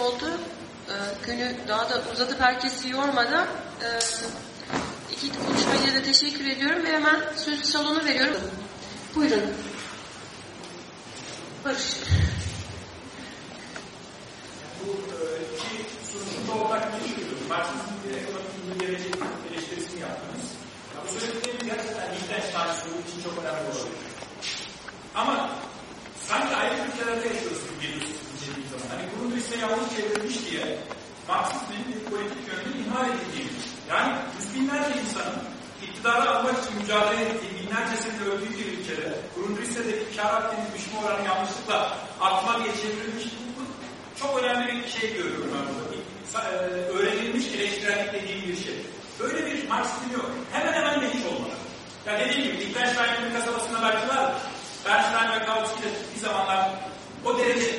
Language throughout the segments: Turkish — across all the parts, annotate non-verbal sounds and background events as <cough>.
oldu. Ee, günü daha da uzatıp herkesi yormadan e, iki konuşmacıya da teşekkür ediyorum ve hemen sözü salonu veriyorum. Buyurun. Barış. Bu e, iki sunumda ortak bir söylüyorum. Marksizm ekonomik gelecek eleştirisini yaptınız. Ya bu söyledikleriniz gerçekten Wittgenstein sorduğu için çok önemli olabilir. Ama sanki ayrı ülkelerde yaşıyoruz gibi geliyor dediğim zaman. Grundriss'e yanlış çevrilmiş diye Marksizmin bir politik yönünü ihmal edildiğini. Yani yüz binlerce insanın iktidara almak için mücadele ettiği binlerce sene öldüğü bir ülkede Grundrisse'deki kar hakkını düşme oranı yanlışlıkla artma diye çevrilmiş çok önemli bir şey görüyorum ben burada. E, öğrenilmiş eleştirellik dediğim bir şey. Böyle bir Marksizm yok. Hemen hemen de hiç olmadı. Ya dediğim gibi Wittgenstein'in kasabasında belki vardır. Bernstein ve Kautsky de bir zamanlar o derece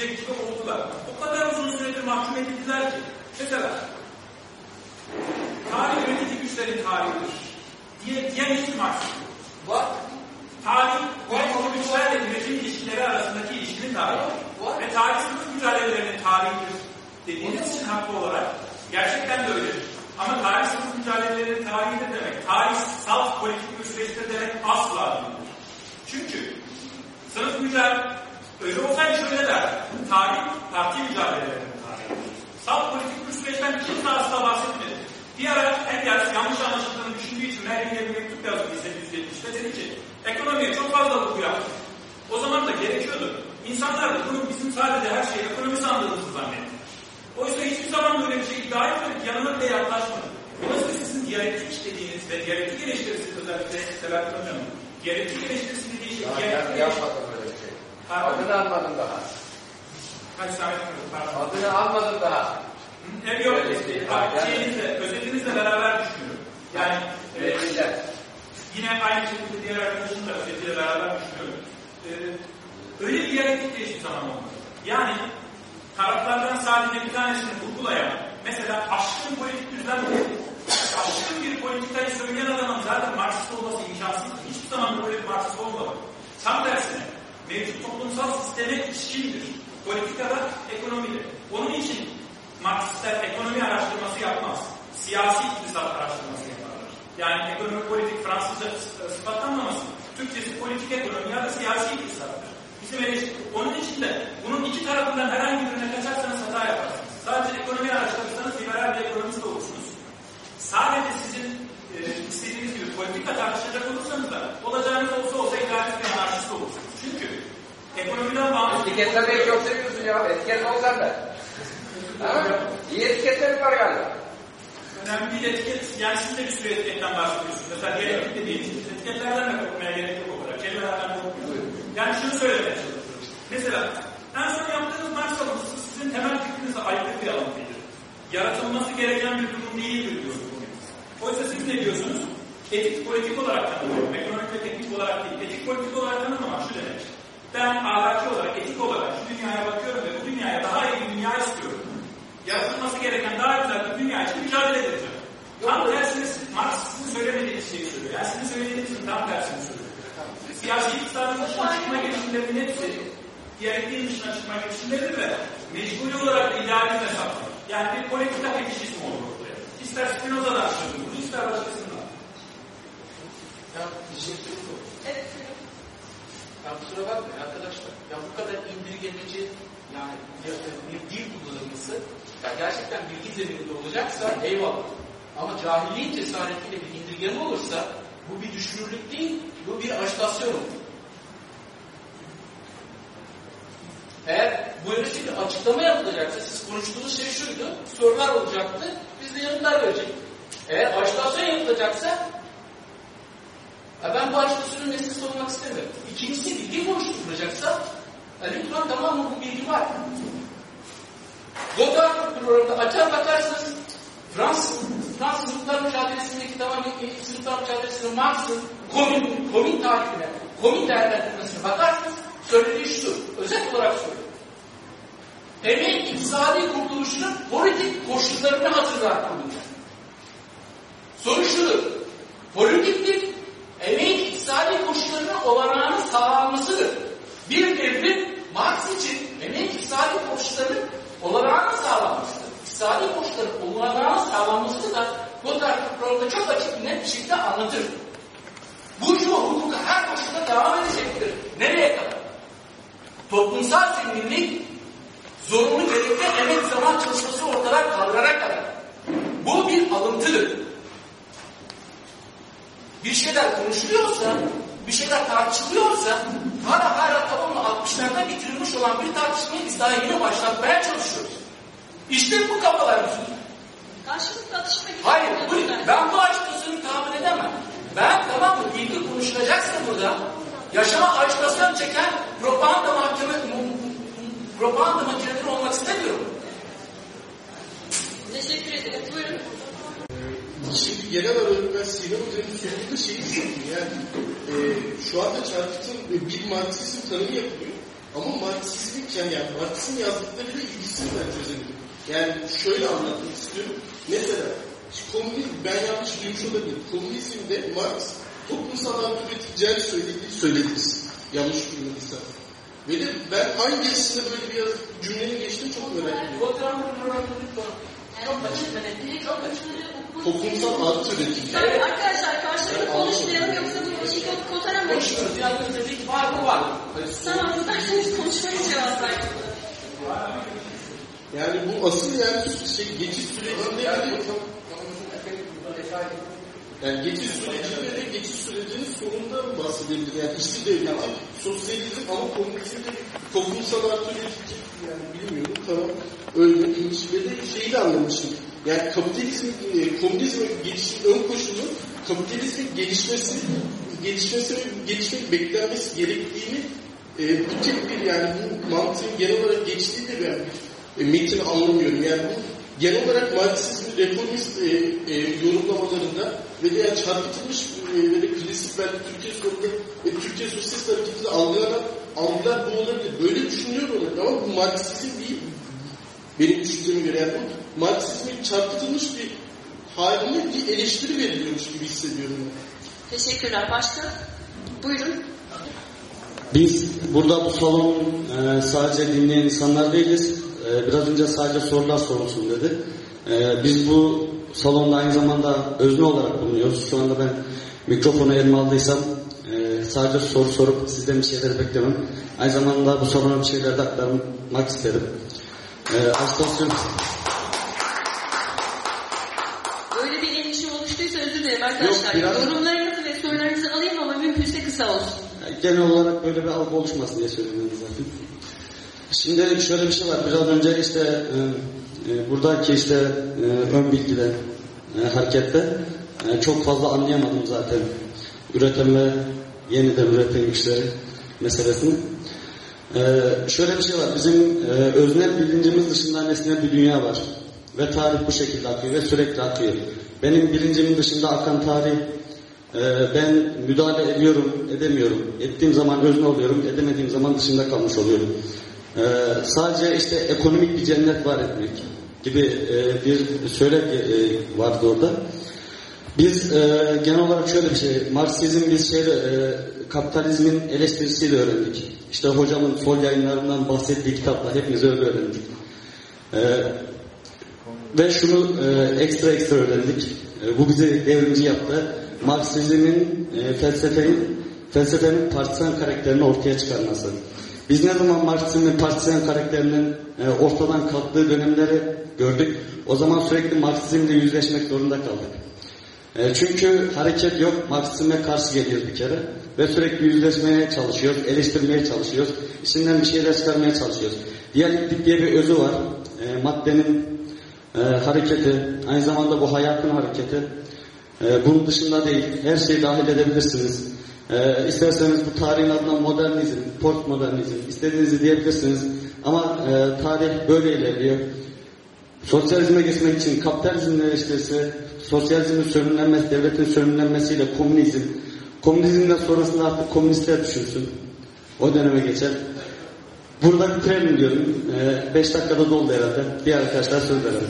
düşecek gibi oldular. O kadar uzun süredir mahkum edildiler ki. Mesela tarih üretici güçlerin tarihidir diye diyen hiçbir yok. Var. Tarih, üretici güçlerle üretim ilişkileri arasındaki ilişkinin tarihi. Var. Ve tarih sınıf mücadelelerinin tarihidir dediğiniz için haklı olarak gerçekten de öyledir. Ama tarih sınıf mücadelelerinin tarihidir demek, tarih salt politik bir süreçtir demek asla değildir. Çünkü sınıf mücadele öyle olsaydı şöyle der, tarih parti mücadelelerinin tarihidir. Salt politik bir süreçten kimse asla bahsetmedi. Bir ara Engels yanlış anlaşıldığını düşündüğü için Merkel'e bir mektup yazdı 1870'te dedi ki ekonomiye çok fazla vurgu yaptı. O zaman da gerekiyordu. İnsanlar da bunu bizim sadece her şeyi ekonomi sandığımızı zannetti. Oysa hiçbir zaman böyle bir şey iddia etmedik, yanına bile yaklaşmadı. Dolayısıyla sizin diyalektik dediğiniz ve diyalektik eleştirisi özellikle Selahattin Hocam'ın diyalektik eleştirisi dediği şey Ya, diyalektik ben yapmadım öyle bir şey. Adını almadım daha. Kaç saniye pardon. Adını almadım daha. Hem yok, yani- şeyinizle, özetinizle beraber düşünüyorum. Yani e. Yine aynı şekilde diğer arkadaşın da özetiyle beraber düşünüyorum. Ee, öyle bir diyalektik de hiçbir zaman olmadı. Yani taraflardan sadece bir tanesini vurgulayan, mesela aşkın politik düzen aşkın bir politikayı söyleyen adamın zaten Marksist olması imkansız. Hiçbir zaman böyle bir Marksist olmadı. Tam tersine mevcut toplumsal sisteme ilişkindir. Politikada, ekonomide. Onun için Marksistler ekonomi araştırması yapmaz. Siyasi iktisat araştırması yaparlar. Yani ekonomi politik Fransızca sıfatlanmaması. Türkçesi politik ekonomi ya da siyasi iktisattır. Bizim eleştir onun için de bunun iki tarafından herhangi birine kaçarsanız hata yaparsınız. Sadece ekonomi araştırırsanız liberal bir ekonomist olursunuz. Sadece sizin e, istediğiniz gibi politika tartışacak olursanız da olacağınız olsa olsa idealist bir anarşist olursunuz. Çünkü ekonomiden bağımsız... Etiketlemeyi çok seviyorsun ya. Etiket olsan da. Ha? İyi etiketlerin var galiba. Önemli bir etiket, yani siz de bir sürü etiketten bahsediyorsunuz. Mesela diyalektik dediğiniz etiketlerden de korkmaya gerek yok o kadar. Kelimelerden korkmuyoruz. Yani şunu söylemeye çalışıyorum. Mesela en son yaptığınız Marx alıntısı sizin temel fikrinize aykırı bir alıntıydı. Yaratılması gereken bir durum değildir diyorsunuz. Oysa siz ne diyorsunuz? Etik politik olarak tanımlıyorum. Ekonomik ve teknik olarak değil. Etik politik olarak tanımlamak şu demek. Ben ahlaki olarak, etik olarak şu dünyaya bakıyorum ve bu dünyaya daha iyi bir dünya istiyorum. Yaratılması gereken daha güzel bir dünya için mücadele edeceğim. Tam tersini Marx sizin söylemediğiniz şeyi söylüyor. Yani sizin söylediğinizin tam tersini söylüyor. Siyasi iktidarın dışına çıkma girişimlerinin hepsi diyalektiğin dışına çıkma girişimleridir ve mecburi olarak da idealizme saplanır. Yani bir politika fetişizmi olur ortaya. İster Spinoza'dan söylüyor, ister başkasından. Ya teşekkür ederim. Ya kusura bakmayın arkadaşlar. Ya bu kadar indirgemeci yani bir dil kullanılması ya gerçekten bilgi zemininde olacaksa eyvallah. Ama cahilliğin cesaretiyle bir indirgeme olursa bu bir düşürürlük değil, bu bir ajitasyon olur. Eğer bu yönetici açıklama yapılacaksa siz konuştuğunuz şey şuydu, sorular olacaktı, biz de yanıtlar verecektik. Eğer ajitasyon yapılacaksa ya ben bu agitasyonun nesini savunmak istemiyorum. İkincisi bilgi konuşturulacaksa ya lütfen tamam mı bu bilgi var. Godard programında açar bakarsanız Fransız, Fransız sınıflar mücadelesindeki tamam sınıflar mücadelesinde Marx'ın komün, komün tarifine, komün değerlendirmesine bakarsanız söylediği şu, özet olarak söylüyor. Emeğin iktisadi kurtuluşunun politik koşullarını hatırlar kurulacak. Soru şudur, politiklik emeğin iktisadi koşullarının olanağını sağlanmasıdır. Bir devrim Marx için emeğin iktisadi koşullarının olanağının sağlanması, iktisadi koşulların olanağının sağlanması da Godard programında çok açık net bir şekilde anlatır. Bu şu hukuka her koşulda devam edecektir. Nereye kadar? Toplumsal zenginlik zorunlu gerekli emek zaman çalışması ortadan kaldırana kadar. Bu bir alıntıdır. Bir şeyler konuşuluyorsa, bir şeyler tartışılıyorsa hala hala tamamla 60'larda bitirilmiş olan bir tartışmayı biz daha yeni başlatmaya çalışıyoruz. İşte bu kafalar yüzünden. Karşılıklı atışma. Hayır, bu, ben bu ajitasını tahammül edemem. Ben tamam mı, bilgi konuşulacaksa burada, yaşama ajitasyon çeken propaganda mahkeme, propaganda makineleri olmak istemiyorum. Teşekkür ederim. Buyurun. Şimdi genel olarak ben Sinan Hoca'nın söylediği şeyi hissettim. Yani e, şu anda çarpıtın bir Marksizm tanımı yapılıyor. Ama Marksizmin yani, yani Marks'ın yazdıklarıyla ilgisini ben çözemedim. Yani şöyle anlatmak istiyorum. Mesela komünizm, ben yanlış duymuş olabilirim. Komünizmde Marx toplumsal artı üretileceğini söylediği söylediniz. Yanlış duymadıysam. Ve de ben hangi yazısında böyle bir cümlenin geçtiğini çok merak ediyorum. Çok açık ve net, çok açık. Toplumsal artı üretim. Tamam, arkadaşlar karşılıklı konuşmayalım yoksa bu işi kotaramayız. Konuşuyoruz, yani öteki farkı var. Tamam, isterseniz konuşmayı cevaplayın. Yani bu asıl yani şey, geçiş sürecinde de yani geçiş sürecinde de geçiş sürecinin sonunda bahsedebiliriz. Yani işçi devleti, sosyalizm ama komünizmde toplumsal artı üretici yani bilmiyorum tamam öyle de şeyi de anlamışım. Yani kapitalizm, e, komünizme geçişin ön koşulu kapitalizmin gelişmesi, gelişmesi ve gelişmenin beklenmesi gerektiğini e, bu tip bir yani bu mantığın genel olarak geçtiği de ben e, metin anlamıyorum. Yani bu genel olarak Marksizmin reformist e, e, yorumlamalarında ve yani çarpıtılmış e, ve de klasik belki Türkiye sorunu ve Türkiye Sosyalist Hareketi'nde algılanan algılar bu olabilir. Böyle düşünüyor olabilir ama bu Marksizm değil. Benim düşünceme göre yani bu Marksizmin çarpıtılmış bir haline bir eleştiri veriliyormuş gibi hissediyorum. Ben. Teşekkürler. Başka? Buyurun. Biz burada bu salon e, sadece dinleyen insanlar değiliz. E, biraz önce sadece sorular sorulsun dedi. E, biz bu salonda aynı zamanda özne olarak bulunuyoruz. Şu anda ben mikrofonu elime aldıysam e, sadece soru sorup sizden bir şeyler beklemem. Aynı zamanda bu salona bir şeyler de aktarmak isterim. E, ajitasyon... Böyle bir endişe oluştuysa özür dilerim arkadaşlar. Yok, biraz- Yorumlarınızı ve sorularınızı alayım ama mümkünse kısa olsun. Genel olarak böyle bir algı oluşmasın diye söyledim zaten. Şimdi şöyle bir şey var. Biraz önce işte e, e, buradaki işte e, ön bilgiden e, harekette e, çok fazla anlayamadım zaten. Üreten ve yeniden üreten güçleri meselesini. E, şöyle bir şey var. Bizim e, öznel bilincimiz dışında nesnel bir dünya var. Ve tarih bu şekilde akıyor ve sürekli akıyor. Benim bilincimin dışında akan tarih ee, ben müdahale ediyorum, edemiyorum. Ettiğim zaman özne oluyorum, edemediğim zaman dışında kalmış oluyorum. Ee, sadece işte ekonomik bir cennet var etmek gibi e, bir söylem e, vardı orada. Biz e, genel olarak şöyle bir şey, Marksizm biz şeyle, e, kapitalizmin eleştirisiyle öğrendik. İşte hocamın sol yayınlarından bahsettiği kitapla hepimiz öyle öğrendik. E, ve şunu e, ekstra ekstra öğrendik. E, bu bizi devrimci yaptı. Marksizmin e, felsefenin felsefenin partisan karakterini ortaya çıkarması. Biz ne zaman Marksizmin partisan karakterinin e, ortadan kalktığı dönemleri gördük. O zaman sürekli Marksizmle yüzleşmek zorunda kaldık. E, çünkü hareket yok, Marksizme karşı geliyoruz bir kere. Ve sürekli yüzleşmeye çalışıyoruz, eleştirmeye çalışıyoruz. İçinden bir şeyler çıkarmaya çalışıyoruz. Diyalektik diye bir özü var. E, maddenin e, hareketi, aynı zamanda bu hayatın hareketi. E, bunun dışında değil, her şeyi dahil edebilirsiniz. E, isterseniz bu tarihin adına modernizm, postmodernizm, istediğinizi diyebilirsiniz. Ama e, tarih böyle ilerliyor. Sosyalizme geçmek için kapitalizmin eleştirisi, sosyalizmin sönümlenmesi, devletin sönümlenmesiyle komünizm, komünizmden sonrasında artık komünistler düşünsün. O döneme geçer. Burada bitirelim diyorum. 5 dakikada doldu herhalde. Diğer arkadaşlar söz verelim.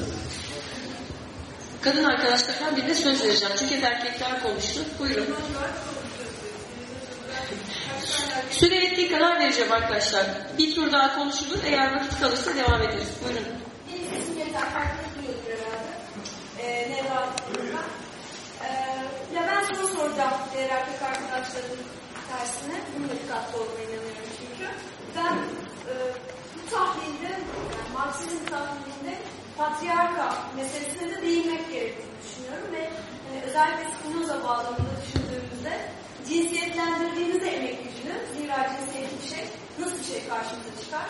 Kadın arkadaşlardan birine söz vereceğim. Çünkü hep erkekler konuştu. Buyurun. Süre ettiği kadar vereceğim arkadaşlar. Bir tur daha konuşulur. Eğer vakit kalırsa devam ederiz. Buyurun. Benim sesim yeter, herkes duyuyordur herhalde. Ee, Nevra ben. Ya ben soru soracağım diğer erkek arkadaşların tersine. Bununla dikkatli olmaya inanıyorum çünkü. Ben e, bu tahlilde, yani Marksizm tahlilinde patriarka meselesine de değinmek gerektiğini düşünüyorum ve e, özellikle Spinoza bağlamında düşündüğümüzde cinsiyetlendirdiğimizde emek gücünü, zira cinsiyet bir şey, nasıl bir şey karşımıza çıkar?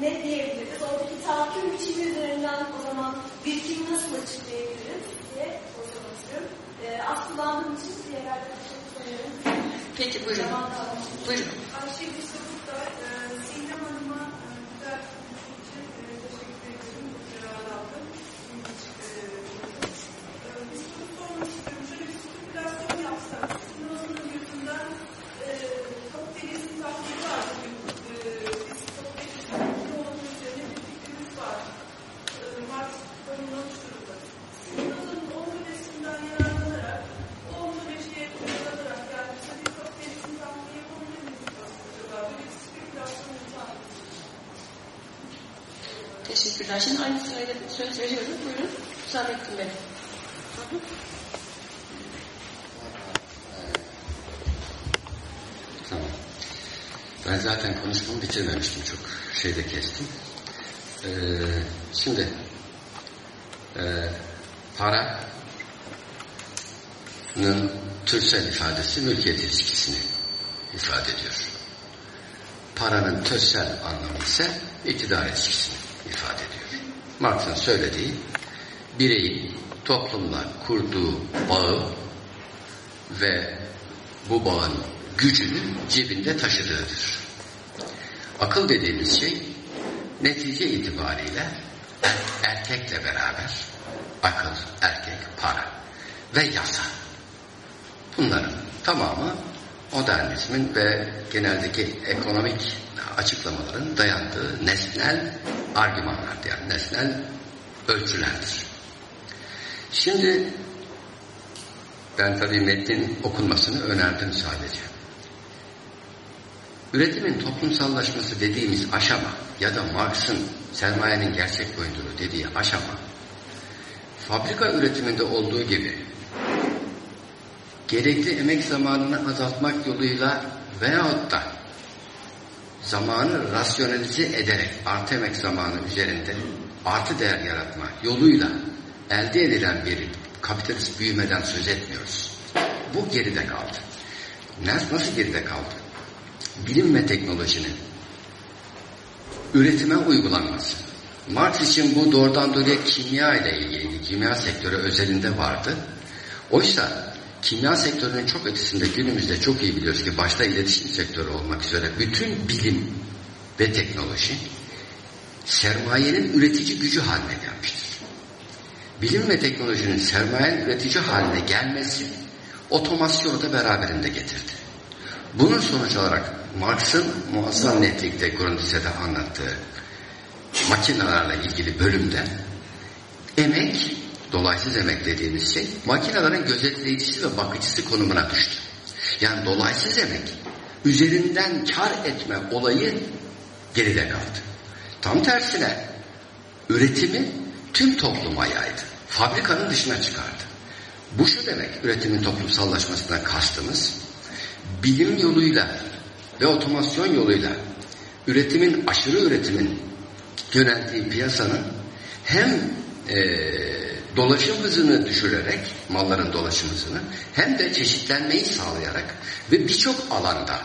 Ne diyebiliriz? Oradaki tahakküm biçimi üzerinden o zaman birikimi nasıl açıklayabiliriz diye sormak istiyorum. Ee, az kullandığım için diğer arkadaşlara soruyorum. Peki buyurun. Buyurun. Ayşe Gülsabuk'ta e, Sinem Hanım'a e, güzel için e, teşekkür ederim. Bu kararı aldım. İlginç, e, e, Bir soru sormak istiyorum. Şöyle bir spekülasyon yapsak. Spinoza'nın gözünden e, kapitalizm tahlili var bugün. E, Biz kapitalizmin ne olduğu üzerine bir fikrimiz var. E, Marx tanımlamış durumda. Spinoza'nın o modesinden yararlanarak o modeliye uygulanarak yani bize bir kapitalizm tahlili yapabilir miyiz aslında? Böyle bir spekülasyon var. Teşekkürler. Şimdi aynı sırayla söz veriyorum. Buyurun. Hüsamettin Bey. Hı hı. Tamam. Ben zaten konuşmamı bitirmemiştim. Çok şeyde kestim. Ee, şimdi e, paranın türsel ifadesi mülkiyet ilişkisini ifade ediyor. Paranın türsel anlamı ise iktidar ilişkisini ifade ediyor. Marx'ın söylediği bireyin toplumla kurduğu bağı ve bu bağın gücünü cebinde taşıdığıdır. Akıl dediğimiz şey netice itibariyle er- erkekle beraber akıl, erkek, para ve yasa. Bunların tamamı modernizmin ve geneldeki ekonomik açıklamaların dayandığı nesnel argümanlardır. Yani nesnel ölçülerdir. Şimdi ben tabii metnin okunmasını önerdim sadece. Üretimin toplumsallaşması dediğimiz aşama ya da Marx'ın sermayenin gerçek boyunduru dediği aşama fabrika üretiminde olduğu gibi gerekli emek zamanını azaltmak yoluyla veyahut da zamanı rasyonelize ederek artı emek zamanı üzerinde artı değer yaratma yoluyla elde edilen bir kapitalist büyümeden söz etmiyoruz. Bu geride kaldı. Nasıl geride kaldı? Bilim ve teknolojinin üretime uygulanması. Marx için bu doğrudan doğruya kimya ile ilgili, kimya sektörü özelinde vardı. Oysa kimya sektörünün çok ötesinde günümüzde çok iyi biliyoruz ki başta iletişim sektörü olmak üzere bütün bilim ve teknoloji sermayenin üretici gücü haline gelmiştir. Bilim ve teknolojinin sermayenin üretici haline gelmesi otomasyonu da beraberinde getirdi. Bunun sonuç olarak Marx'ın muazzam netlikte Grundrise'de anlattığı makinelerle ilgili bölümde emek, dolaysız emek dediğimiz şey makinelerin gözetleyicisi ve bakıcısı konumuna düştü. Yani dolaysız emek üzerinden kar etme olayı geride kaldı. Tam tersine üretimi tüm topluma yaydı. Fabrikanın dışına çıkardı. Bu şu demek üretimin toplumsallaşmasına kastımız bilim yoluyla ve otomasyon yoluyla üretimin aşırı üretimin yöneldiği piyasanın hem e, dolaşım hızını düşürerek malların dolaşım hızını hem de çeşitlenmeyi sağlayarak ve birçok alanda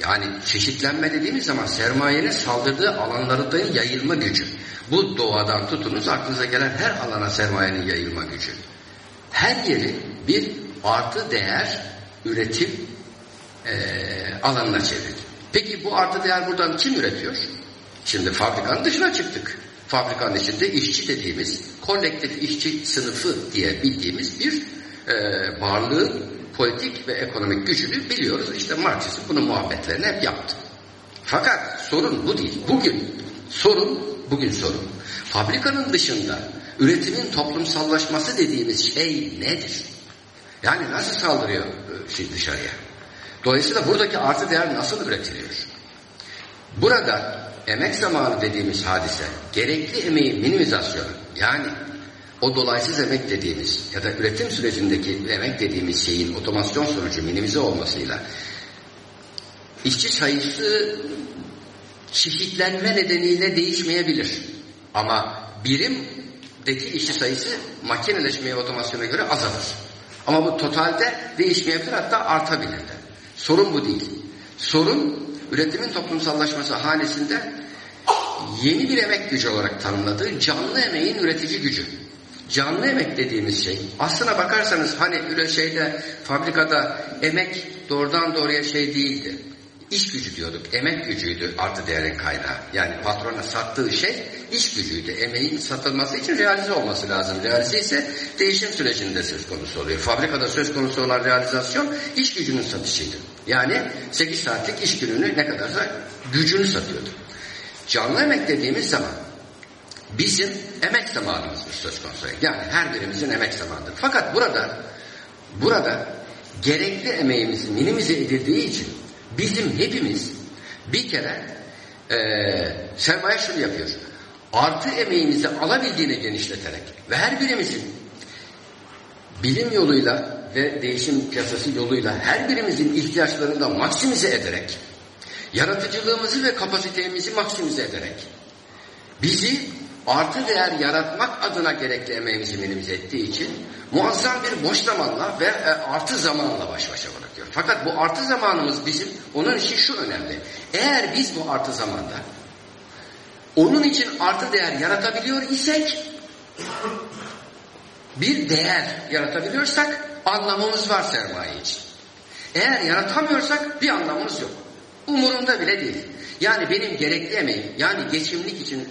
yani çeşitlenme dediğimiz zaman sermayenin saldırdığı alanlarda yayılma gücü. Bu doğadan tutunuz aklınıza gelen her alana sermayenin yayılma gücü. Her yeri bir artı değer üretim e, alanına çevirdi. Peki bu artı değer buradan kim üretiyor? Şimdi fabrikanın dışına çıktık. Fabrikanın içinde işçi dediğimiz kolektif işçi sınıfı diye bildiğimiz bir e, varlığın politik ve ekonomik gücünü biliyoruz. İşte Marksizm bunun muhabbetlerini hep yaptı. Fakat sorun bu değil. Bugün sorun, bugün sorun. Fabrikanın dışında üretimin toplumsallaşması dediğimiz şey nedir? Yani nasıl saldırıyor şey dışarıya? Dolayısıyla buradaki artı değer nasıl üretiliyor? Burada emek zamanı dediğimiz hadise gerekli emeğin minimizasyonu yani o dolaysız emek dediğimiz ya da üretim sürecindeki emek dediğimiz şeyin otomasyon sonucu minimize olmasıyla işçi sayısı çeşitlenme nedeniyle değişmeyebilir. Ama birimdeki işçi sayısı makineleşmeye ve otomasyona göre azalır. Ama bu totalde değişmeyebilir hatta artabilir de. Sorun bu değil. Sorun üretimin toplumsallaşması hanesinde yeni bir emek gücü olarak tanımladığı canlı emeğin üretici gücü. Canlı emek dediğimiz şey aslına bakarsanız hani şeyde fabrikada emek doğrudan doğruya şey değildi. İş gücü diyorduk. Emek gücüydü artı değerin kaynağı. Yani patrona sattığı şey iş gücüydü. Emeğin satılması için realize olması lazım. Realize ise değişim sürecinde söz konusu oluyor. Fabrikada söz konusu olan realizasyon iş gücünün satışıydı. Yani 8 saatlik iş gününü ne kadarsa gücünü satıyordu. Canlı emek dediğimiz zaman bizim emek zamanımızdır söz konusu. Yani her birimizin emek zamanıdır. Fakat burada burada gerekli emeğimizin minimize edildiği için bizim hepimiz bir kere e, sermaye şunu yapıyor. Artı emeğimizi alabildiğine genişleterek ve her birimizin bilim yoluyla ve değişim piyasası yoluyla her birimizin ihtiyaçlarını da maksimize ederek yaratıcılığımızı ve kapasitemizi maksimize ederek bizi artı değer yaratmak adına gerekli emeğimizi minimize ettiği için muazzam bir boş zamanla ve e, artı zamanla baş başa bırakıyor. Fakat bu artı zamanımız bizim, onun için şu önemli. Eğer biz bu artı zamanda onun için artı değer yaratabiliyor isek bir değer yaratabiliyorsak anlamımız var sermaye için. Eğer yaratamıyorsak bir anlamımız yok. Umurumda bile değil. Yani benim gerekli emeğim, yani geçimlik için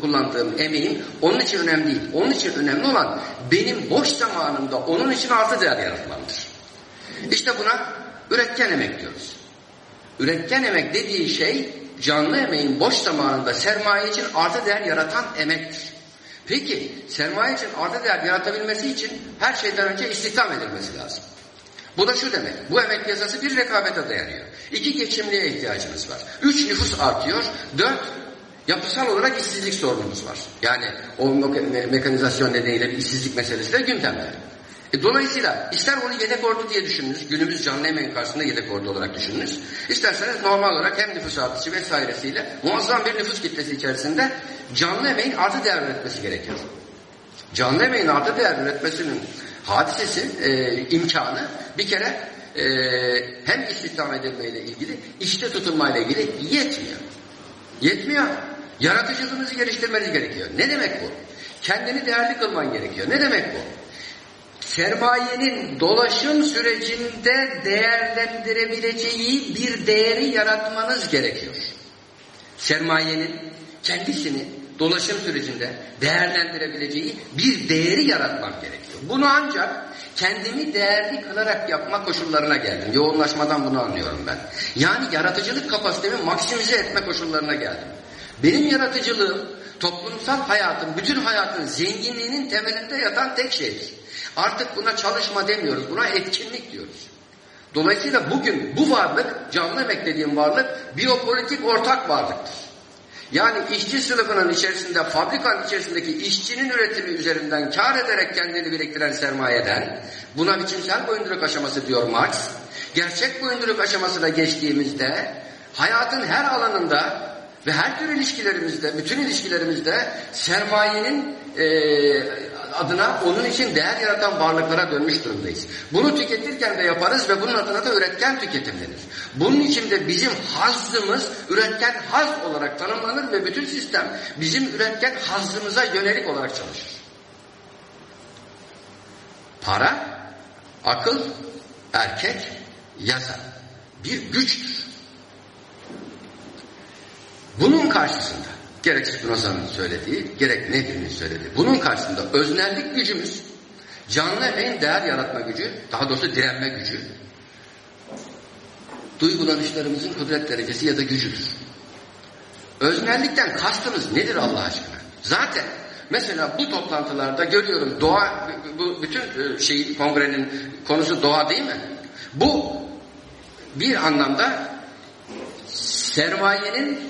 kullandığım emeğim onun için önemli değil. Onun için önemli olan benim boş zamanımda onun için artı değer yaratmamdır. İşte buna üretken emek diyoruz. Üretken emek dediği şey canlı emeğin boş zamanında sermaye için artı değer yaratan emektir. Peki sermaye için artı değer yaratabilmesi için her şeyden önce istihdam edilmesi lazım. Bu da şu demek. Bu emek piyasası bir rekabete dayanıyor. İki geçimliğe ihtiyacımız var. Üç nüfus artıyor. Dört yapısal olarak işsizlik sorunumuz var. Yani o me mekanizasyon nedeniyle bir işsizlik meselesi de gündemde. E, dolayısıyla ister onu yedek ordu diye düşününüz, günümüz canlı emeğin karşısında yedek ordu olarak düşününüz. İsterseniz normal olarak hem nüfus artışı vesairesiyle muazzam bir nüfus kitlesi içerisinde canlı emeğin artı değer üretmesi gerekiyor. Canlı emeğin artı değer üretmesinin hadisesi, e, imkanı bir kere e, hem istihdam edilmeyle ilgili, işte tutulmayla ilgili yetmiyor. Yetmiyor. Yaratıcılığınızı geliştirmeniz gerekiyor. Ne demek bu? Kendini değerli kılman gerekiyor. Ne demek bu? Sermayenin dolaşım sürecinde değerlendirebileceği bir değeri yaratmanız gerekiyor. Sermayenin kendisini dolaşım sürecinde değerlendirebileceği bir değeri yaratmak gerekiyor. Bunu ancak kendimi değerli kılarak yapma koşullarına geldim. Yoğunlaşmadan bunu anlıyorum ben. Yani yaratıcılık kapasitemi maksimize etme koşullarına geldim. Benim yaratıcılığım toplumsal hayatın, bütün hayatın zenginliğinin temelinde yatan tek şeydir. Artık buna çalışma demiyoruz, buna etkinlik diyoruz. Dolayısıyla bugün bu varlık, canlı emek dediğim varlık, biyopolitik ortak varlıktır. Yani işçi sınıfının içerisinde, fabrikanın içerisindeki işçinin üretimi üzerinden kar ederek kendini biriktiren sermayeden, buna biçimsel boyunduruk aşaması diyor Marx, gerçek boyunduruk aşamasına geçtiğimizde, hayatın her alanında ve her tür ilişkilerimizde, bütün ilişkilerimizde sermayenin e, adına onun için değer yaratan varlıklara dönmüş durumdayız. Bunu tüketirken de yaparız ve bunun adına da üretken tüketim denir. Bunun için de bizim hazzımız üretken haz olarak tanımlanır ve bütün sistem bizim üretken hazzımıza yönelik olarak çalışır. Para, akıl, erkek, yasa bir güçtür. Bunun karşısında gerek Spinoza'nın söylediği, gerek Nedir'in söylediği, bunun karşısında öznellik gücümüz, canlı emeğin değer yaratma gücü, daha doğrusu direnme gücü, duygulanışlarımızın kudret derecesi ya da gücüdür. Öznellikten kastımız nedir Allah aşkına? Zaten mesela bu toplantılarda görüyorum doğa, bu bütün şeyin kongrenin konusu doğa değil mi? Bu bir anlamda sermayenin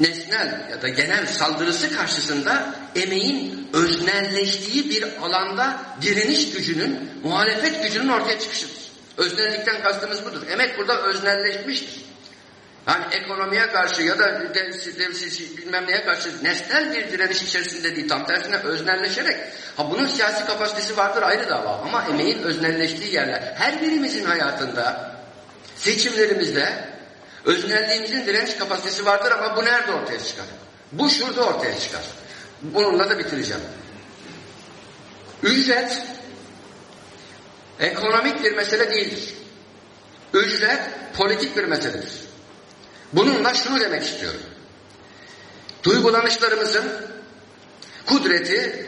nesnel ya da genel saldırısı karşısında emeğin öznelleştiği bir alanda direniş gücünün, muhalefet gücünün ortaya çıkışıdır. Öznellikten kastımız budur. Emek burada öznelleşmiştir. Yani ekonomiye karşı ya da devsiz, devsiz bilmem neye karşı nesnel bir direniş içerisinde değil. Tam tersine öznelleşerek. Ha bunun siyasi kapasitesi vardır ayrı dava. Ama emeğin öznelleştiği yerler. Her birimizin hayatında, seçimlerimizde öznelliğimizin direniş kapasitesi vardır ama bu nerede ortaya çıkar? Bu şurada ortaya çıkar. Bununla da bitireceğim. Ücret ekonomik bir mesele değildir. Ücret politik bir meseledir. Bununla şunu demek istiyorum. Duygulanışlarımızın kudreti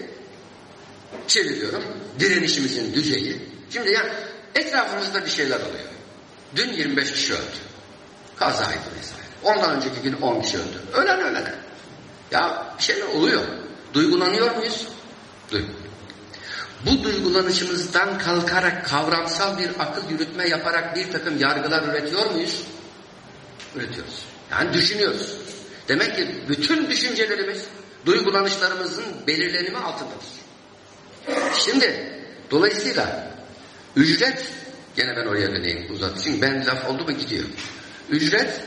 çeviriyorum. Direnişimizin düzeyi. Şimdi ya etrafımızda bir şeyler oluyor. Dün 25 kişi öldü. Kazaydı vesaire. Ondan önceki gün 10 kişi öldü. Ölen ölene. Ya bir şeyler oluyor. Duygulanıyor muyuz? Duygu. Bu duygulanışımızdan kalkarak kavramsal bir akıl yürütme yaparak bir takım yargılar üretiyor muyuz? Üretiyoruz. Yani düşünüyoruz. Demek ki bütün düşüncelerimiz duygulanışlarımızın belirlenimi altındadır. Şimdi dolayısıyla ücret gene ben oraya döneyim uzatayım. Ben laf oldu mu gidiyor. Ücret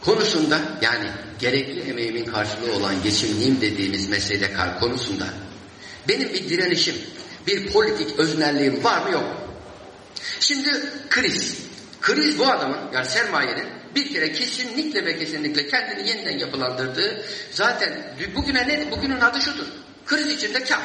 konusunda yani gerekli emeğimin karşılığı olan geçimliğim dediğimiz mesele konusunda benim bir direnişim, bir politik öznelliğim var mı yok mu? Şimdi kriz. Kriz bu adamın yani sermayenin bir kere kesinlikle ve kesinlikle kendini yeniden yapılandırdığı zaten bugüne ne? Bugünün adı şudur. Kriz içinde kar.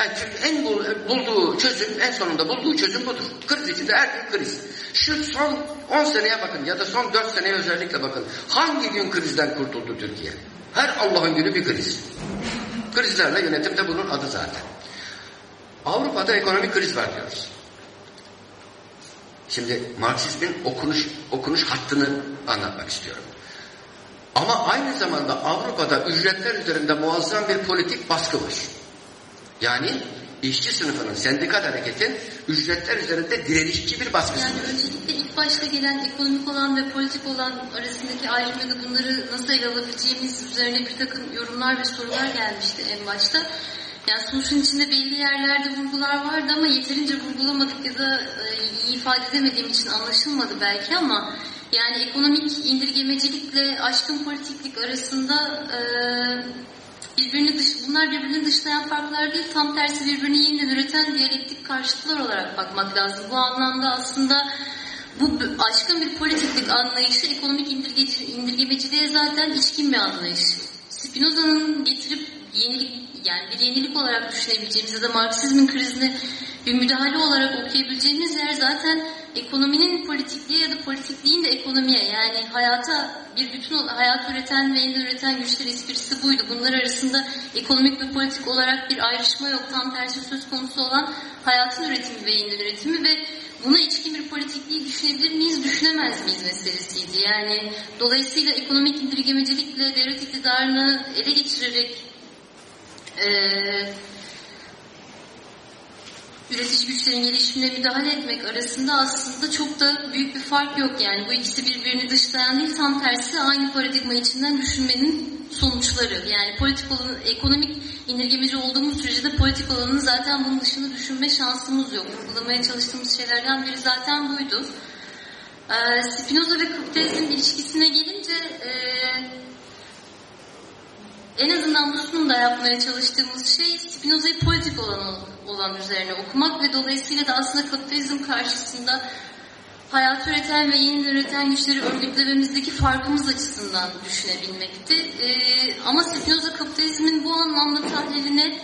Yani en bulduğu çözüm, en sonunda bulduğu çözüm budur. Kriz içinde her gün kriz. Şu son 10 seneye bakın ya da son 4 seneye özellikle bakın. Hangi gün krizden kurtuldu Türkiye? Her Allah'ın günü bir kriz. Krizlerle yönetim de bunun adı zaten. Avrupa'da ekonomik kriz var diyoruz. Şimdi Marksizmin okunuş, okunuş hattını anlatmak istiyorum. Ama aynı zamanda Avrupa'da ücretler üzerinde muazzam bir politik baskı var. Yani işçi sınıfının, sendikal hareketin ücretler üzerinde direnişçi bir baskısı Yani öncelikle ilk başta gelen ekonomik olan ve politik olan arasındaki ayrımı bunları nasıl ele alabileceğimiz üzerine bir takım yorumlar ve sorular gelmişti en başta. Yani sonuçun içinde belli yerlerde vurgular vardı ama yeterince vurgulamadık ya da e, iyi ifade edemediğim için anlaşılmadı belki ama yani ekonomik indirgemecilikle aşkın politiklik arasında e, birbirini dış, bunlar birbirini dışlayan farklar değil, tam tersi birbirini yeniden üreten diyalektik karşıtlar olarak bakmak lazım. Bu anlamda aslında bu aşkın bir politiklik anlayışı ekonomik indirgeci, indirgemeciliğe zaten içkin bir anlayış. Spinoza'nın getirip yenilik yani bir yenilik olarak düşünebileceğimiz ya da Marksizmin krizine bir müdahale olarak okuyabileceğimiz yer zaten ekonominin politikliğe ya da politikliğin de ekonomiye yani hayata bir bütün hayat üreten ve yeniden üreten güçler esprisi buydu. Bunlar arasında ekonomik ve politik olarak bir ayrışma yok. Tam tersi söz konusu olan hayatın üretimi ve yeniden üretimi ve buna içkin bir politikliği düşünebilir miyiz, düşünemez miyiz meselesiydi. Yani dolayısıyla ekonomik indirgemecilikle devlet iktidarını ele geçirerek e, üretici güçlerin gelişimine müdahale etmek arasında aslında çok da büyük bir fark yok yani. Bu ikisi birbirini dışlayan değil tam tersi aynı paradigma içinden düşünmenin sonuçları. Yani politik olanı, ekonomik indirgemeci olduğumuz sürece de politik olanın zaten bunun dışında düşünme şansımız yok. Vurgulamaya çalıştığımız şeylerden biri zaten buydu. Ee, Spinoza ve kapitalizm ilişkisine gelince e, en azından bu sunumda yapmaya çalıştığımız şey Spinoza'yı politik olan, olan üzerine okumak ve dolayısıyla da aslında kapitalizm karşısında hayat üreten ve yeni üreten güçleri örgütlememizdeki farkımız açısından düşünebilmekti. Ee, ama Spinoza kapitalizmin bu anlamda tahliline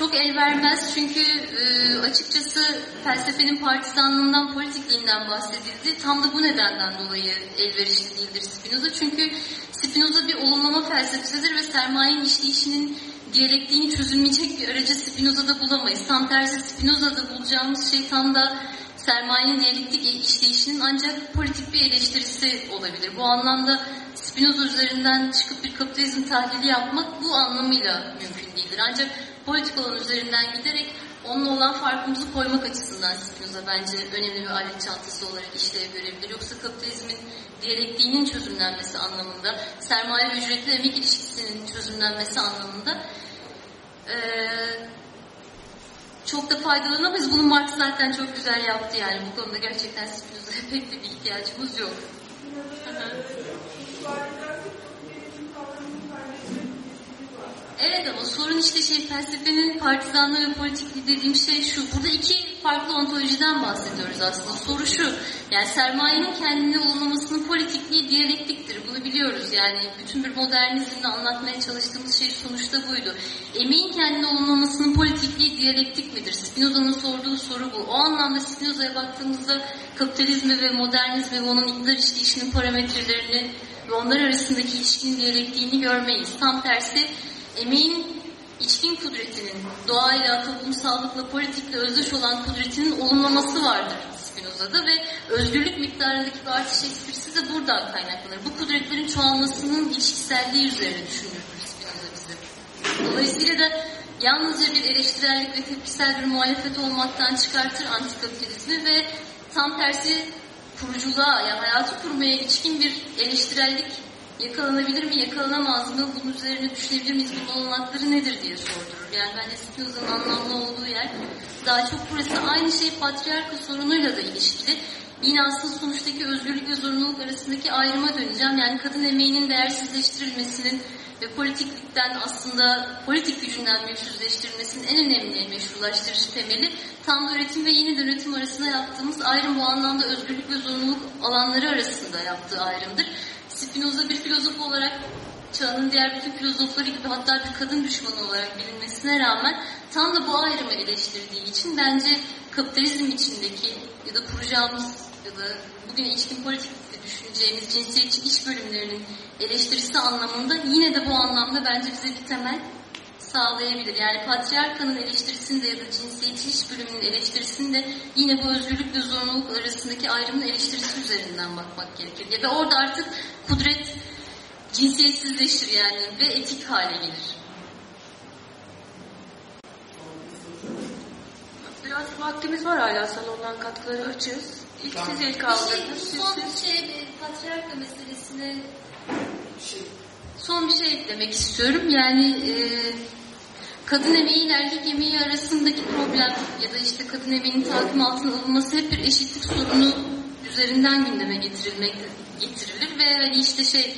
çok el vermez çünkü e, açıkçası felsefenin partizanlığından, politikliğinden bahsedildi. Tam da bu nedenden dolayı elverişli değildir Spinoza. Çünkü Spinoza bir olumlama felsefesidir ve sermayenin işleyişinin diyalektiğini çözülmeyecek bir aracı Spinoza'da bulamayız. Tam tersi Spinoza'da bulacağımız şey tam da sermayenin diyalektik işleyişinin ancak politik bir eleştirisi olabilir. Bu anlamda Spinoza üzerinden çıkıp bir kapitalizm tahlili yapmak bu anlamıyla mümkün değildir. Ancak politik olan üzerinden giderek onunla olan farkımızı koymak açısından Spinoza bence önemli bir alet çantası olarak işlev görebilir. Yoksa kapitalizmin diyalektiğinin çözümlenmesi anlamında, sermaye ve ücretli emek ilişkisinin çözümlenmesi anlamında ee, çok da faydalanamayız. Bunu Marx zaten çok güzel yaptı yani. Bu konuda gerçekten Spinoza'ya <laughs> pek de bir ihtiyacımız yok. <laughs> Evet ama sorun işte şey felsefenin partizanlığı ve politikliği dediğim şey şu. Burada iki farklı ontolojiden bahsediyoruz aslında. Soru şu. Yani sermayenin kendini olmamasının politikliği diyalektiktir. Bunu biliyoruz. Yani bütün bir modernizmde anlatmaya çalıştığımız şey sonuçta buydu. Emeğin kendini olmamasının politikliği diyalektik midir? Spinoza'nın sorduğu soru bu. O anlamda Spinoza'ya baktığımızda kapitalizmi ve modernizmi ve onun iktidar işleyişinin parametrelerini ve onlar arasındaki ilişkinin diyalektiğini görmeyiz. Tam tersi emeğin içkin kudretinin doğayla, toplumsallıkla, politikle özdeş olan kudretinin olumlaması vardır Spinoza'da ve özgürlük miktarındaki bir artış ekspresi de buradan kaynaklanır. Bu kudretlerin çoğalmasının ilişkiselliği üzerine düşünülür Spinoza bize. Dolayısıyla da yalnızca bir eleştirellik ve tepkisel bir muhalefet olmaktan çıkartır antikapitalizmi ve tam tersi kuruculuğa, yani hayatı kurmaya ilişkin bir eleştirellik yakalanabilir mi, yakalanamaz mı, bunun üzerine düşünebilir miyiz, bunun olanakları nedir diye sordurur. Yani bence Spinoza'nın anlamlı olduğu yer daha çok burası. Aynı şey patriarka sorunuyla da ilişkili. Yine aslında sonuçtaki özgürlük ve zorunluluk arasındaki ayrıma döneceğim. Yani kadın emeğinin değersizleştirilmesinin ve politiklikten aslında politik gücünden meşruleştirilmesinin en önemli meşrulaştırıcı temeli tam da üretim ve yeniden üretim arasında yaptığımız ayrım bu anlamda özgürlük ve zorunluluk alanları arasında yaptığı ayrımdır. Spinoza bir filozof olarak çağının diğer bütün filozofları gibi hatta bir kadın düşmanı olarak bilinmesine rağmen tam da bu ayrımı eleştirdiği için bence kapitalizm içindeki ya da kuracağımız ya da bugün ilişkin politikte düşüneceğimiz cinsiyetçi iş bölümlerinin eleştirisi anlamında yine de bu anlamda bence bize bir temel sağlayabilir. Yani patriarkanın eleştirisinde ya da cinsiyetçi iş bölümünün eleştirisinde yine bu özgürlük ve zorunluluk arasındaki ayrımın eleştirisi üzerinden bakmak gerekir. Ya da orada artık kudret cinsiyetsizleşir yani ve etik hale gelir. Biraz vaktimiz var hala salondan katkıları açığız. İlk siz el kaldırdınız. Şey, son bir şey, patriarka meselesine son bir şey eklemek istiyorum. Yani e, kadın emeği ile erkek emeği arasındaki problem ya da işte kadın emeğinin tahakküm altına alınması hep bir eşitlik sorunu üzerinden gündeme getirilmek getirilir ve hani işte şey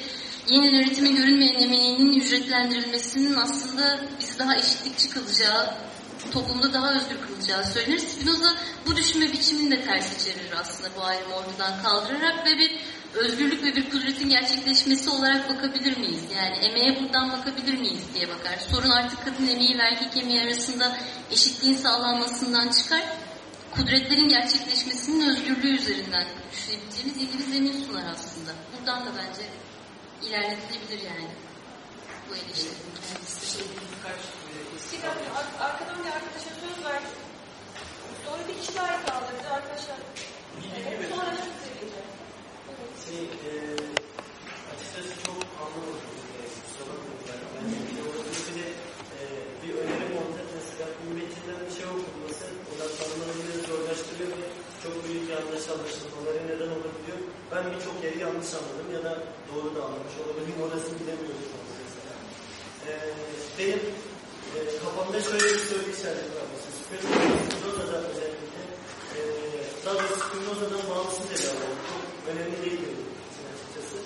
yeniden üretimin görünmeyen emeğinin ücretlendirilmesinin aslında bizi daha eşitlikçi kılacağı, toplumda daha özgür kılacağı söylenir. Spinoza bu düşünme biçimini de tersi çevirir aslında bu ayrımı ortadan kaldırarak ve bir özgürlük ve bir kudretin gerçekleşmesi olarak bakabilir miyiz? Yani emeğe buradan bakabilir miyiz diye bakar. Sorun artık kadın emeği ve erkek emeği arasında eşitliğin sağlanmasından çıkar. Kudretlerin gerçekleşmesinin özgürlüğü üzerinden düşünebileceğimiz yeni bir zemin sunar aslında. Buradan da bence ilerletilebilir yani bu eleştirinin kendisi. Ar- arkadan bir arkadaşa söz verdim. Sonra bir kişi daha kaldırdı arkadaşlar. Evet, sonra da size geleceğim. Şey, e, açıkçası çok anlamadım. E, kusura bakmayın ben. De orada bir e, bir önerim oldu. Mesela ümmetinden bir şey okunması odaklanmaları zorlaştırıyor ve çok büyük yanlış anlaşılmaları neden olabiliyor. Ben birçok yeri yanlış anladım ya da doğru da anlamış olabilirim. Orasını bilemiyorum mesela. E, benim e, şöyle bir soru işareti. Mesela Spinoza'da özellikle e, daha doğrusu Spinoza'dan bağımsız ele alalım. Çok önemli değil benim için açıkçası.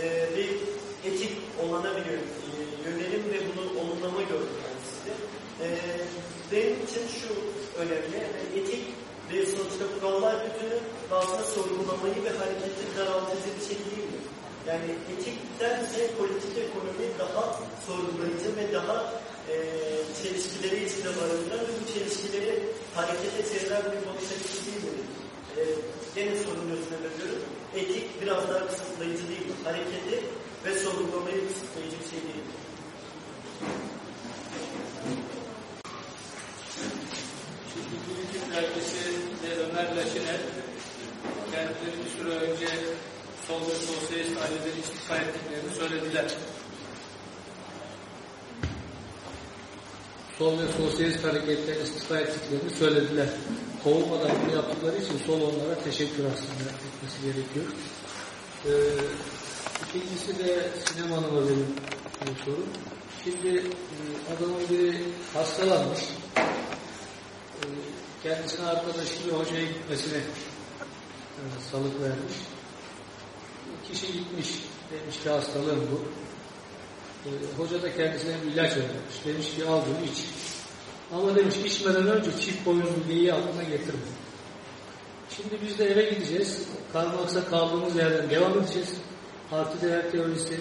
E, bir etik olana bir e, yönelim ve bunu olumlama gördüm ben sizde. E, benim için şu önemli. Etik ve sonuçta kurallar bütünü aslında sorgulamayı ve hareketi daraltıcı bir şey değil mi? Yani etiktense politik ekonomi daha sorgulayıcı ve daha e, çelişkileri içinde barındıran ve bu çelişkileri harekete çeviren bir bakış açısı değil mi? E, gene sorunun özüne dönüyorum. Etik biraz daha kısıtlayıcı değil mi? Hareketi ve sorgulamayı kısıtlayıcı bir şey değil mi? Politik dergisi ve Ömer Laşiner kendileri bir süre önce sol ve sosyalist aileleri istifa ettiklerini söylediler. Sol ve sosyalist hareketlerin istifa ettiklerini söylediler. Kovulmadan bunu yaptıkları için sol onlara teşekkür aslında etmesi gerekiyor. Ee, ikincisi de Sinem Hanım'a benim bir sorum. Şimdi e, adamın biri hastalanmış. E, kendisine arkadaşı bir hocaya gitmesine e, salık vermiş. Kişi gitmiş. Demiş ki hastalığım bu. E, hoca da kendisine bir ilaç vermiş. Demiş ki al bunu iç. Ama demiş içmeden önce çift boyunlu geyiği aklına getirme. Şimdi biz de eve gideceğiz. Karmaksa kaldığımız yerden devam edeceğiz. Artı değer teorisi,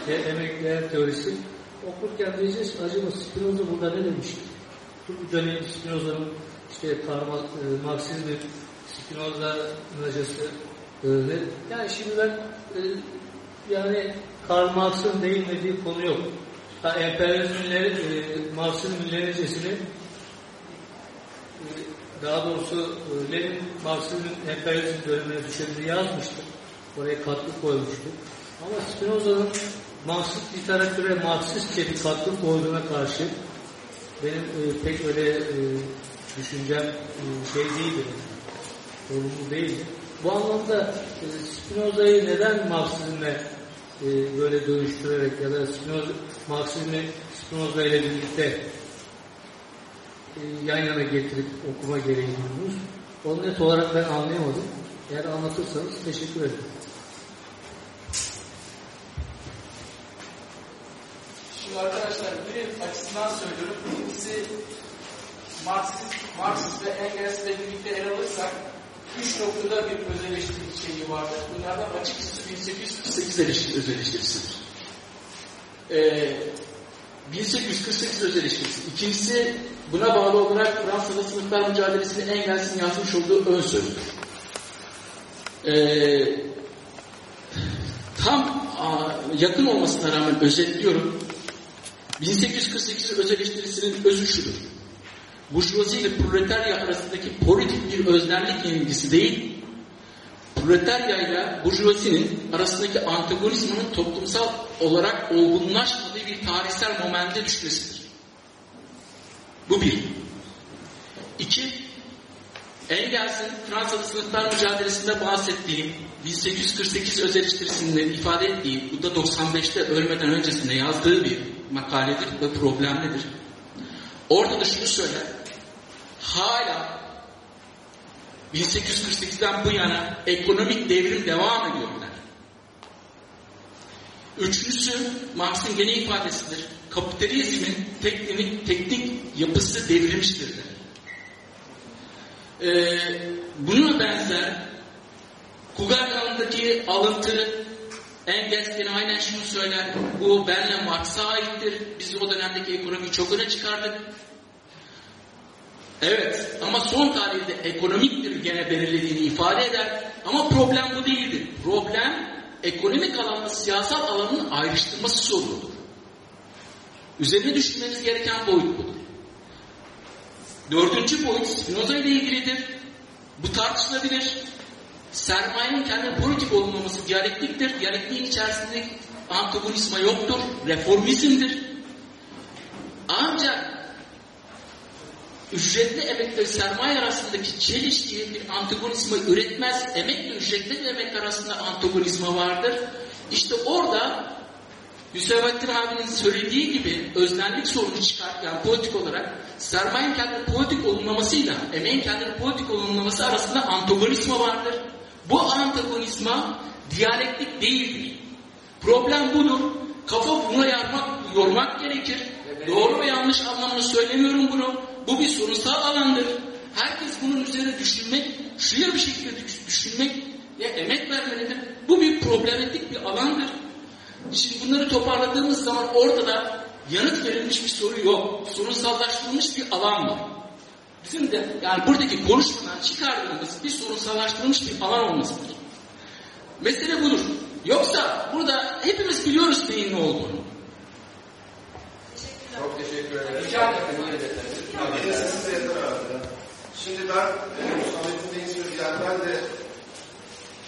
işte emek değer teorisi okurken diyeceğiz acaba Spinoza burada ne demiş? Bu dönem Spinoza'nın işte parmak, e, Marksizmi, Spinoza'nın hocası öyle. Yani şimdi ben e, yani Karl Marx'ın değinmediği konu yok. Ha, emperyalizmin e, Marx'ın Lenincesini e, daha doğrusu e, Lenin Marksizmin emperyalizm dönemine düşeni yazmıştı. Oraya katkı koymuştu. Ama Spinoza'nın Marksist literatüre Marksistçe bir katkı koyduğuna karşı benim e, pek öyle e, düşüncem e, şey değildi. Olumlu değildi. Bu anlamda e, Spinoza'yı neden Marksizme e, böyle dönüştürerek ya da Spinoza, Marksizmi Spinoza ile birlikte e, yan yana getirip okuma gereği duydunuz. Onu net olarak ben anlayamadım. Eğer anlatırsanız teşekkür ederim. Şimdi arkadaşlar bir açısından söylüyorum. Birincisi Marksist, Marksist ve Engels'le birlikte ele alırsak üç noktada bir öz eleştiri şeyi vardır. Bunlardan açıkçası 1848 eleştiri, öz. Ee, 1848 öz eleştirisi. İkincisi buna bağlı olarak Fransa'da sınıflar mücadelesini Engels'in yazmış olduğu ön sözdür. Ee, tam yakın olmasına rağmen özetliyorum. 1848 öz eleştirisinin özü şudur. Burjuvazi ile proletarya arasındaki politik bir özlemlik yenilgisi değil, proletarya ile burjuvazinin arasındaki antagonizmanın toplumsal olarak olgunlaşmadığı bir tarihsel momente düşmesidir. Bu bir. İki, Engels'in Fransa'da sınıflar mücadelesinde bahsettiğim 1848 öz eleştirisinde ifade ettiği, bu da 95'te ölmeden öncesinde yazdığı bir makaledir ve problemlidir. Orada da şunu söyler, hala 1848'den bu yana ekonomik devrim devam ediyorlar. Üçüncüsü Marx'ın gene ifadesidir. Kapitalizmin teknik, teknik yapısı devrilmiştir. Ee, buna benzer Kugarkan'daki alıntı Engels yine aynen şunu söyler. Bu benle Marx'a aittir. Biz o dönemdeki ekonomiyi çok öne çıkardık. Evet ama son tarihte ekonomik bir gene belirlediğini ifade eder. Ama problem bu değildir. Problem ekonomik alanla siyasal alanın ayrıştırması sorunudur. Üzerine düşünmemiz gereken boyut budur. Dördüncü boyut Spinoza ile ilgilidir. Bu tartışılabilir. Sermayenin kendi politik olmaması diyalektiktir. Diyalektiğin içerisinde antagonizma yoktur. Reformizmdir. Ancak ücretli emek ve sermaye arasındaki çelişki bir antagonizma üretmez. Emek ve ücretli emek arasında antagonizma vardır. İşte orada Hüseyin abinin söylediği gibi öznellik sorunu çıkar, yani politik olarak sermayenin kendi politik olunmamasıyla emeğin kendi politik olunmaması arasında antagonizma vardır. Bu antagonizma diyalektik değildir. Problem budur. Kafa buna yarmak, yormak gerekir. Doğru ve yanlış anlamını söylemiyorum bunu. Bu bir sorunsal alandır. Herkes bunun üzerine düşünmek, şuraya bir şekilde düşünmek ve emek vermelidir. Bu bir problematik bir alandır. Şimdi bunları toparladığımız zaman orada da yanıt verilmiş bir soru yok. Sorunsallaştırılmış bir alan var. Bizim de yani buradaki konuşmadan çıkardığımız bir sorunsallaştırılmış bir alan olmasıdır. Mesele budur. Yoksa burada hepimiz biliyoruz neyin ne olduğunu. Çok teşekkür ederim. Rica ederim. Bir de size yeter abi. Şimdi ben e, Samet'in dediği söz yani ben de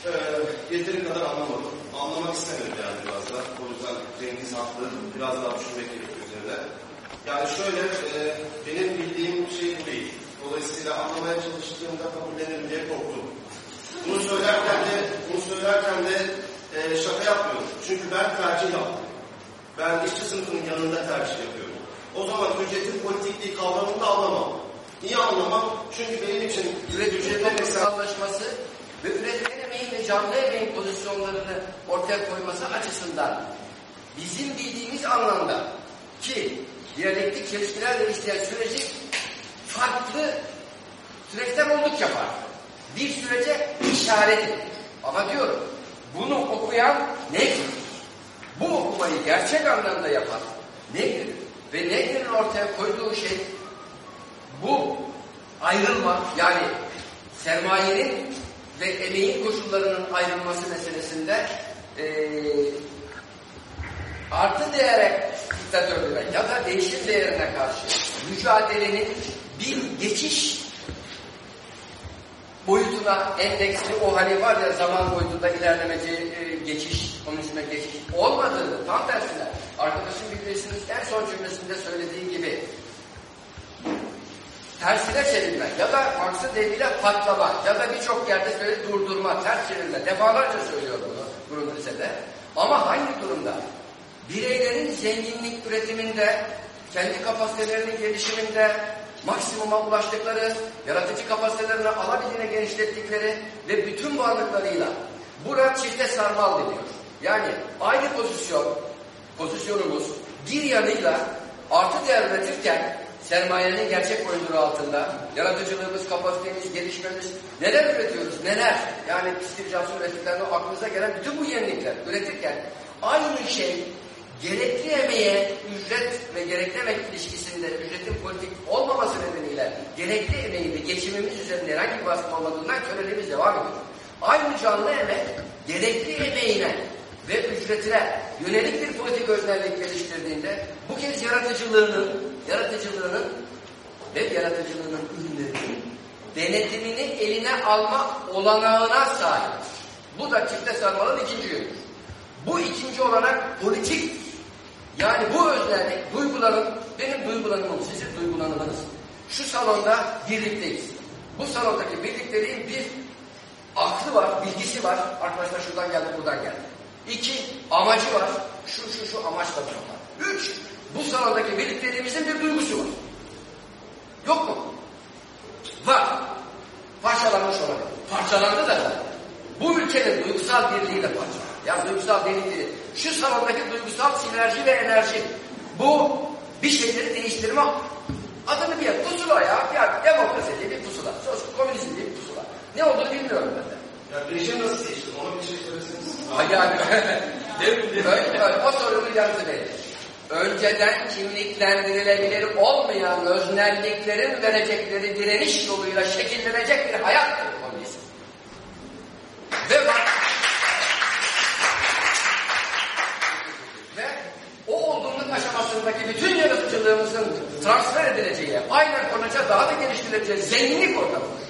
e, yeteri kadar anlamadım. Anlamak istemedim yani biraz da. O yüzden Cengiz haklı. Biraz daha düşünmek gerekiyor üzerine. Yani şöyle, e, benim bildiğim şey bu değil. Dolayısıyla anlamaya çalıştığımda kabullenirim diye korktum. Bunu söylerken de, bunu söylerken de e, şaka yapmıyorum. Çünkü ben tercih yaptım. Ben işçi sınıfının yanında tercih yapıyorum. O zaman ücretin politikliği kavramını da anlamam. Niye anlamam? Çünkü benim için Üreticinin kısallaşması ve üretilen emeğin ve canlı emeğin pozisyonlarını ortaya koyması açısından bizim bildiğimiz anlamda ki diyalektik çelişkilerle işleyen süreci farklı süreçler oldukça farklı. Bir sürece işaret. Ama diyorum bunu okuyan nedir? Bu okumayı gerçek anlamda yapan nedir? Ve nedir ortaya koyduğu şey? Bu ayrılma yani sermayenin ve emeğin koşullarının ayrılması meselesinde e, artı değere diktatörlüğe ya da değişim değerine karşı mücadelenin bir geçiş boyutuna endeksli o hani var ya zaman boyutunda ilerlemeci e, geçiş, komünizme geçiş olmadığını tam tersine arkadaşım bildirsiniz en son cümlesinde söylediği gibi tersine çevirme ya da Marx'ın deyimiyle patlama ya da birçok yerde söyle durdurma, ters çevirme. Defalarca söylüyor bunu Grundrise'de. Ama hangi durumda? Bireylerin zenginlik üretiminde, kendi kapasitelerinin gelişiminde, maksimuma ulaştıkları, yaratıcı kapasitelerini alabildiğine genişlettikleri ve bütün varlıklarıyla burada çifte sarmal deniyor. Yani aynı pozisyon, pozisyonumuz bir yanıyla artı değer üretirken sermayenin gerçek boyunduruğu altında yaratıcılığımız, kapasitemiz, gelişmemiz neler üretiyoruz, neler? Yani Steve Jobs'un ürettiklerinde aklınıza gelen bütün bu yenilikler üretirken aynı şey gerekli emeğe ücret ve gerekli emek ilişkisinde ücretin politik olmaması nedeniyle gerekli emeği ve geçimimiz üzerinde herhangi bir baskı olmadığından köleliğimiz devam ediyor. Aynı canlı emek gerekli emeğine ve ücretine yönelik bir politik öznellik geliştirdiğinde bu kez yaratıcılığının, yaratıcılığının ve yaratıcılığının ürünlerinin denetimini eline alma olanağına sahip. Bu da çifte sarmalın ikinci yönüdür. Bu ikinci olarak politik. Yani bu özellik duyguların, benim duygulanımım, sizin duygulanımınız. Şu salonda birlikteyiz. Bu salondaki birlikteliğin bir aklı var, bilgisi var. Arkadaşlar şuradan geldi, buradan geldi. İki, amacı var. Şu, şu, şu amaçla burada. Üç, bu salondaki birlikteliğimizin bir duygusu var. Yok mu? Var. Parçalanmış olabilir. Parçalandı da bu ülkenin duygusal birliği de parçalandı. Ya duygusal birlik Şu salondaki duygusal sinerji ve enerji. Bu bir şeyleri değiştirme adını bir yer. Pusula ya. ya demokrasi diye bir pusula. Komünizm diye bir pusula. Ne olduğunu bilmiyorum ben de. Ya rejim nasıl değişti? Ona bir şey söyleseniz. Ay yani. <laughs> öyle, öyle, o sorunun yanıtı nedir? Önceden kimliklendirilebilir olmayan öznelliklerin verecekleri direniş yoluyla şekillenecek bir hayattır komünizm. Ve bak ve o olgunluk aşamasındaki bütün yaratıcılığımızın transfer edileceği, aynen konaca daha da geliştirileceği zenginlik ortamıdır.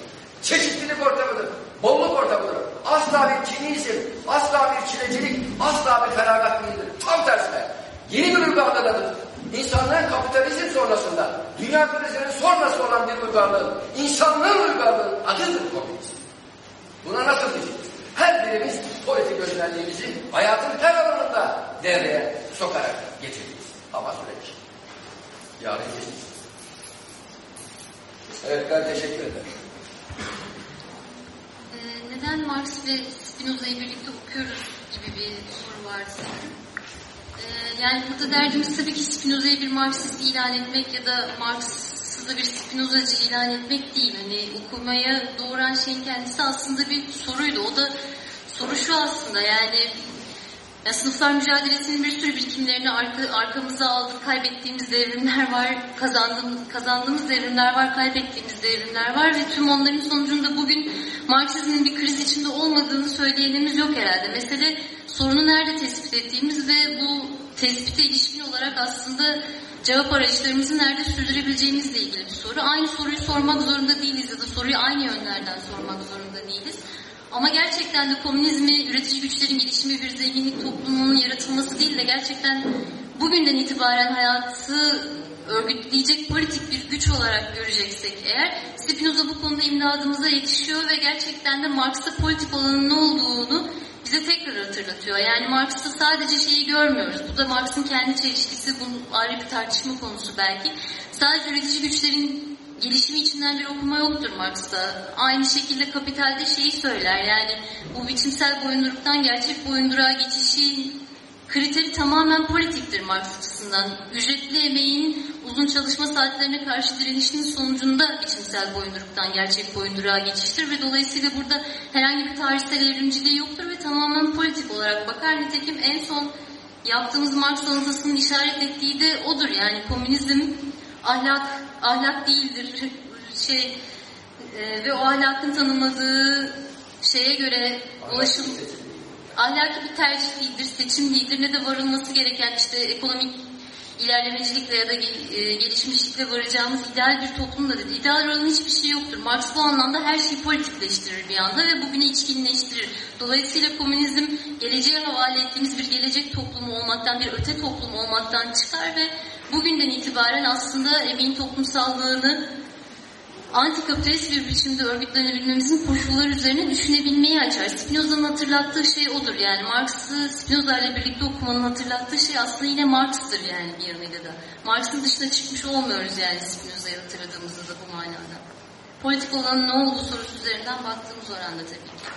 Çeşitlilik ortamıdır. Bolluk ortamıdır. Asla bir kinizm, asla bir çilecilik, asla bir feragat değildir. Tam tersine. Yeni bir uygarlığıdır. İnsanlığın kapitalizm sonrasında, dünya krizinin sonrası olan bir uygarlığın, insanlığın uygarlığının adıdır komünizm. Buna nasıl diyeceğiz? Her birimiz politik özelliğimizi hayatın her alanında devreye sokarak geçireceğiz. Ama süreç. Yarın geçeceğiz. Evet ben teşekkür ederim. Ee, neden Marx ve Spinoza'yı birlikte okuyoruz gibi bir soru var sanırım. Ee, yani burada derdimiz tabii ki Spinoza'yı bir Marksist ilan etmek ya da Marx'ı da bir Spinozacı ilan etmek değil. Hani okumaya doğuran şeyin kendisi aslında bir soruydu. O da soru şu aslında yani ya sınıflar mücadelesinin bir sürü birikimlerini arka, arkamıza aldık. Kaybettiğimiz devrimler var, kazandığımız, kazandığımız devrimler var, kaybettiğimiz devrimler var ve tüm onların sonucunda bugün Marksizmin bir kriz içinde olmadığını söyleyenimiz yok herhalde. Mesele sorunu nerede tespit ettiğimiz ve bu tespite ilişkin olarak aslında cevap arayışlarımızı nerede sürdürebileceğimizle ilgili bir soru. Aynı soruyu sormak zorunda değiliz ya da soruyu aynı yönlerden sormak zorunda değiliz. Ama gerçekten de komünizmi üretici güçlerin gelişimi bir zenginlik toplumunun yaratılması değil de gerçekten bugünden itibaren hayatı örgütleyecek politik bir güç olarak göreceksek eğer Spinoza bu konuda imdadımıza yetişiyor ve gerçekten de Marx'ta politik olanın ne olduğunu bize tekrar hatırlatıyor. Yani Marx'ta sadece şeyi görmüyoruz. Bu da Marx'ın kendi çelişkisi, bu ayrı bir tartışma konusu belki. Sadece üretici güçlerin gelişimi içinden bir okuma yoktur Marx'ta. Aynı şekilde kapitalde şeyi söyler. Yani bu biçimsel boyunduruktan gerçek boyunduruğa geçişin kriteri tamamen politiktir Marx açısından. Ücretli emeğin uzun çalışma saatlerine karşı direnişinin sonucunda biçimsel boyunduruktan gerçek boyunduruğa geçiştir ve dolayısıyla burada herhangi bir tarihsel evrimciliği yoktur ve tamamen politik olarak bakar. Nitekim en son yaptığımız Marx anıtasının işaret ettiği de odur. Yani komünizm ahlak ahlak değildir. Şey e, ve o ahlakın tanımadığı şeye göre ulaşım ahlaki bir tercih değildir, seçim değildir ne de varılması gereken işte ekonomik ilerlemecilikle ya da e, gelişmişlikle varacağımız ideal bir toplum da dedi. İdeal olan hiçbir şey yoktur. Marx bu anlamda her şeyi politikleştirir bir anda ve bugüne içkinleştirir. Dolayısıyla komünizm geleceğe havale ettiğimiz bir gelecek toplumu olmaktan, bir öte toplum olmaktan çıkar ve bugünden itibaren aslında emeğin toplumsallığını antikapitalist bir biçimde örgütlenebilmemizin koşulları üzerine düşünebilmeyi açar. Spinoza'nın hatırlattığı şey odur. Yani Marx'ı Spinoza ile birlikte okumanın hatırlattığı şey aslında yine Marx'tır yani bir yanıyla da. Marx'ın dışına çıkmış olmuyoruz yani Spinoza'yı hatırladığımızda da bu manada. Politik olanın ne olduğu sorusu üzerinden baktığımız oranda tabii ki.